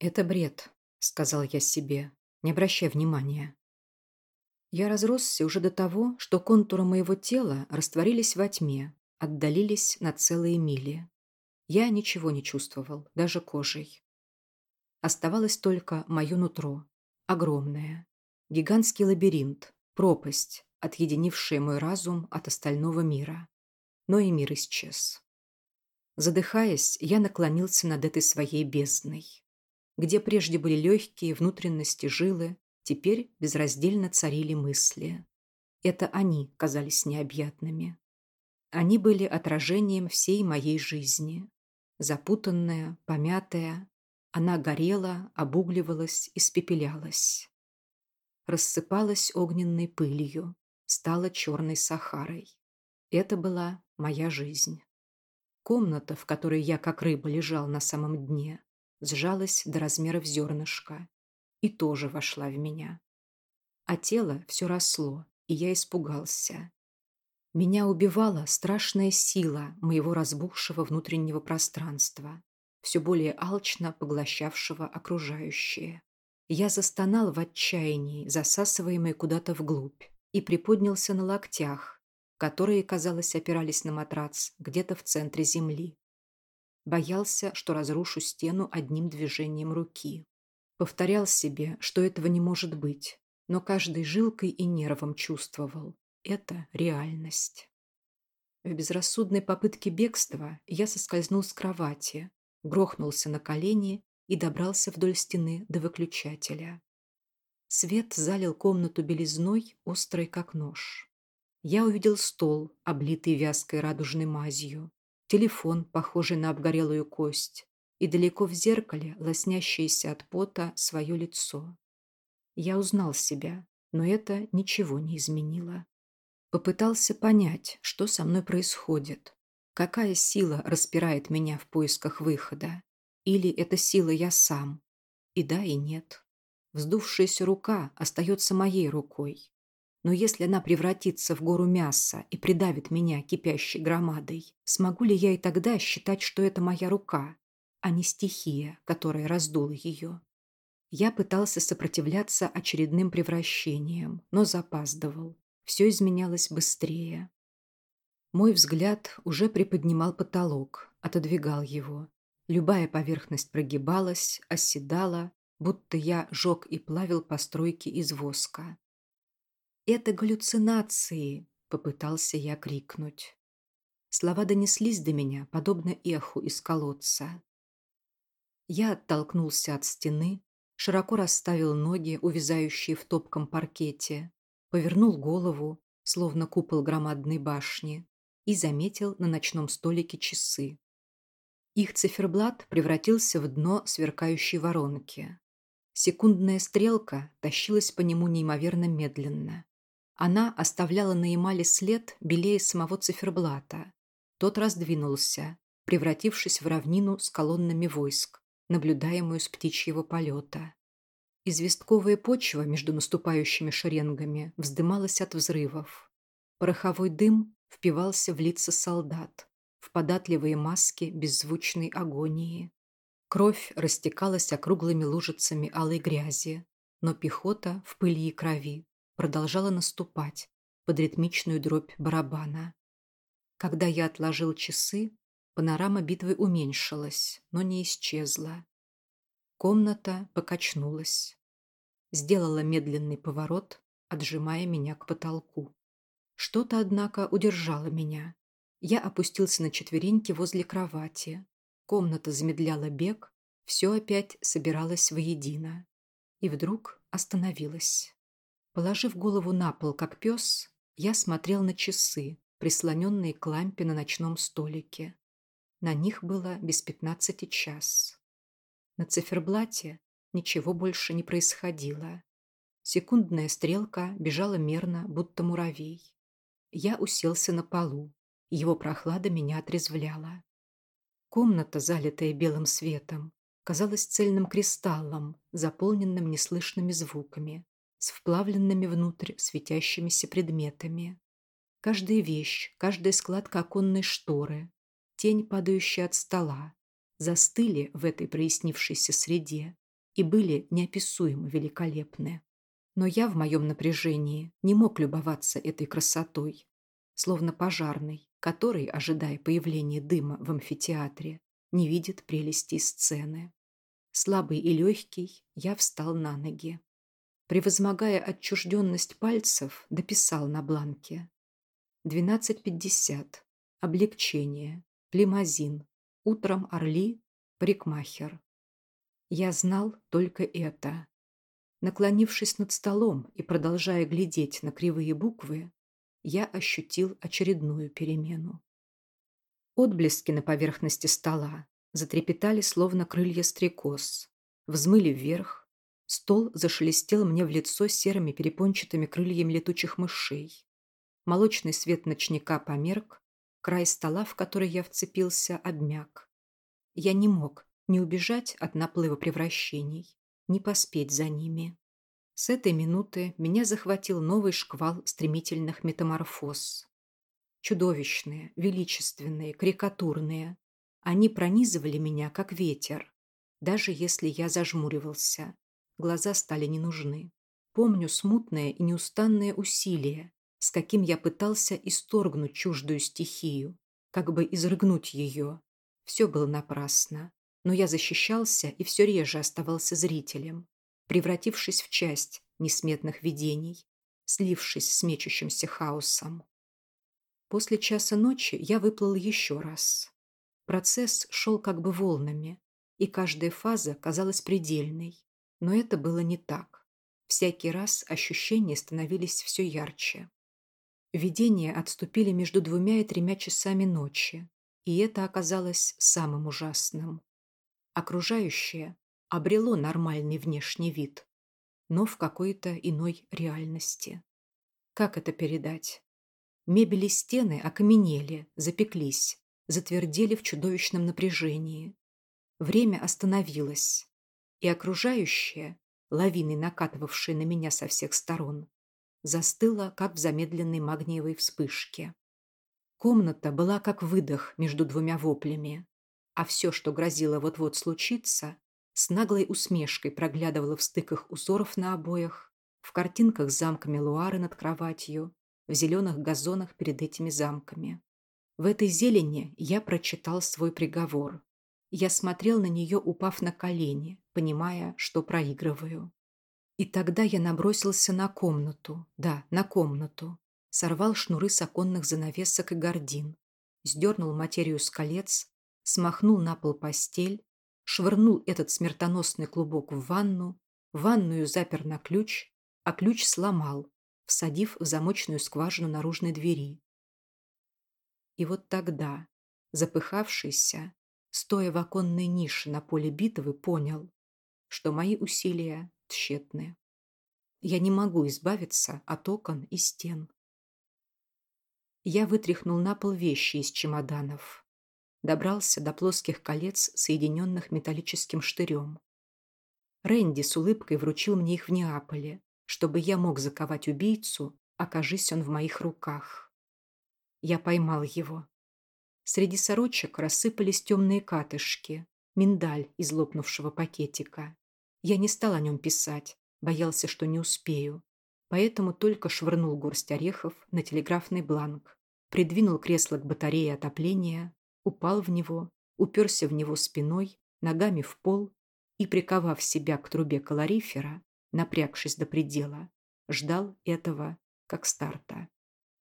«Это бред», — сказал я себе, не обращай внимания. Я разросся уже до того, что контуры моего тела растворились во тьме, отдалились на целые мили. Я ничего не чувствовал, даже кожей. Оставалось только мое нутро, огромное, гигантский лабиринт, пропасть, отъединившая мой разум от остального мира. Но и мир исчез. Задыхаясь, я наклонился над этой своей бездной. Где прежде были легкие внутренности жилы, теперь безраздельно царили мысли. Это они казались необъятными. Они были отражением всей моей жизни. Запутанная, помятая, она горела, обугливалась, испепелялась. Рассыпалась огненной пылью, стала черной сахарой. Это была моя жизнь. Комната, в которой я как рыба лежал на самом дне, сжалась до размеров зернышка и тоже вошла в меня. А тело все росло, и я испугался. Меня убивала страшная сила моего разбухшего внутреннего пространства, все более алчно поглощавшего окружающее. Я застонал в отчаянии, засасываемый куда-то вглубь, и приподнялся на локтях, которые, казалось, опирались на матрац где-то в центре земли. Боялся, что разрушу стену одним движением руки. Повторял себе, что этого не может быть, но каждой жилкой и нервом чувствовал. Это реальность. В безрассудной попытке бегства я соскользнул с кровати, грохнулся на колени и добрался вдоль стены до выключателя. Свет залил комнату белизной, острой как нож. Я увидел стол, облитый вязкой радужной мазью, телефон, похожий на обгорелую кость, и далеко в зеркале лоснящееся от пота свое лицо. Я узнал себя, но это ничего не изменило. Попытался понять, что со мной происходит. Какая сила распирает меня в поисках выхода? Или эта сила я сам? И да, и нет. Вздувшаяся рука остается моей рукой. Но если она превратится в гору мяса и придавит меня кипящей громадой, смогу ли я и тогда считать, что это моя рука, а не стихия, которая раздула ее? Я пытался сопротивляться очередным превращениям, но запаздывал. Все изменялось быстрее. Мой взгляд уже приподнимал потолок, отодвигал его. Любая поверхность прогибалась, оседала, будто я жег и плавил постройки из воска. «Это галлюцинации!» — попытался я крикнуть. Слова донеслись до меня, подобно эху из колодца. Я оттолкнулся от стены, широко расставил ноги, увязающие в топком паркете, повернул голову, словно купол громадной башни, и заметил на ночном столике часы. Их циферблат превратился в дно сверкающей воронки. Секундная стрелка тащилась по нему неимоверно медленно. Она оставляла на эмали след белее самого циферблата. Тот раздвинулся, превратившись в равнину с колоннами войск, наблюдаемую с птичьего полета. Известковая почва между наступающими шеренгами вздымалась от взрывов. Пороховой дым впивался в лица солдат, в податливые маски беззвучной агонии. Кровь растекалась округлыми лужицами алой грязи, но пехота в пыли и крови продолжала наступать под ритмичную дробь барабана. Когда я отложил часы, панорама битвы уменьшилась, но не исчезла. Комната покачнулась. Сделала медленный поворот, отжимая меня к потолку. Что-то, однако, удержало меня. Я опустился на четвереньки возле кровати. Комната замедляла бег, все опять собиралось воедино. И вдруг остановилась. Положив голову на пол, как пес, я смотрел на часы, прислоненные к лампе на ночном столике. На них было без пятнадцати час. На циферблате ничего больше не происходило. Секундная стрелка бежала мерно, будто муравей. Я уселся на полу. Его прохлада меня отрезвляла. Комната, залитая белым светом, казалась цельным кристаллом, заполненным неслышными звуками с вплавленными внутрь светящимися предметами. Каждая вещь, каждая складка оконной шторы, тень, падающая от стола, застыли в этой прояснившейся среде, и были неописуемо великолепны. Но я в моем напряжении не мог любоваться этой красотой, словно пожарный, который, ожидая появления дыма в амфитеатре, не видит прелести сцены. Слабый и легкий, я встал на ноги. Превозмогая отчужденность пальцев, дописал на бланке. 12.50. Облегчение. Лимазин. Утром Орли. Парикмахер. Я знал только это. Наклонившись над столом и продолжая глядеть на кривые буквы, я ощутил очередную перемену. Отблески на поверхности стола затрепетали, словно крылья стрекоз, взмыли вверх, стол зашелестел мне в лицо серыми перепончатыми крыльями летучих мышей. Молочный свет ночника померк, край стола, в который я вцепился, обмяк. Я не мог не убежать от наплыва превращений, не поспеть за ними. С этой минуты меня захватил новый шквал стремительных метаморфоз. Чудовищные, величественные, карикатурные. Они пронизывали меня, как ветер. Даже если я зажмуривался, глаза стали не нужны. Помню смутное и неустанное усилие, с каким я пытался исторгнуть чуждую стихию, как бы изрыгнуть ее. Все было напрасно, но я защищался и все реже оставался зрителем, превратившись в часть несметных видений, слившись с мечущимся хаосом. После часа ночи я выплыл еще раз. Процесс шел как бы волнами, и каждая фаза казалась предельной, но это было не так. Всякий раз ощущения становились все ярче. Видения отступили между двумя и тремя часами ночи, и это оказалось самым ужасным. Окружающее обрело нормальный внешний вид, но в какой-то иной реальности. Как это передать? Мебели стены окаменели, запеклись, затвердели в чудовищном напряжении. Время остановилось, и окружающее, лавиной накатывавшее на меня со всех сторон, застыла, как в замедленной магниевой вспышке. Комната была как выдох между двумя воплями, а все, что грозило вот-вот случиться, с наглой усмешкой проглядывало в стыках узоров на обоях, в картинках с замками Луары над кроватью, в зеленых газонах перед этими замками. В этой зелени я прочитал свой приговор. Я смотрел на нее, упав на колени, понимая, что проигрываю. И тогда я набросился на комнату, да, на комнату. Сорвал шнуры с оконных занавесок и гордин, сдернул материю с колец, смахнул на пол постель, швырнул этот смертоносный клубок в ванну, ванную запер на ключ, а ключ сломал, всадив в замочную скважину наружной двери. И вот тогда, запыхавшийся, стоя в оконной нише на поле битвы, понял, что мои усилия тщетны. Я не могу избавиться от окон и стен. Я вытряхнул на пол вещи из чемоданов. Добрался до плоских колец, соединенных металлическим штырем. Рэнди с улыбкой вручил мне их в Неаполе, чтобы я мог заковать убийцу, окажись он в моих руках. Я поймал его. Среди сорочек рассыпались темные катышки, миндаль из лопнувшего пакетика. Я не стал о нем писать, боялся, что не успею. Поэтому только швырнул горсть орехов на телеграфный бланк, придвинул кресло к батарее отопления, упал в него, уперся в него спиной, ногами в пол и, приковав себя к трубе калорифера, напрягшись до предела, ждал этого как старта.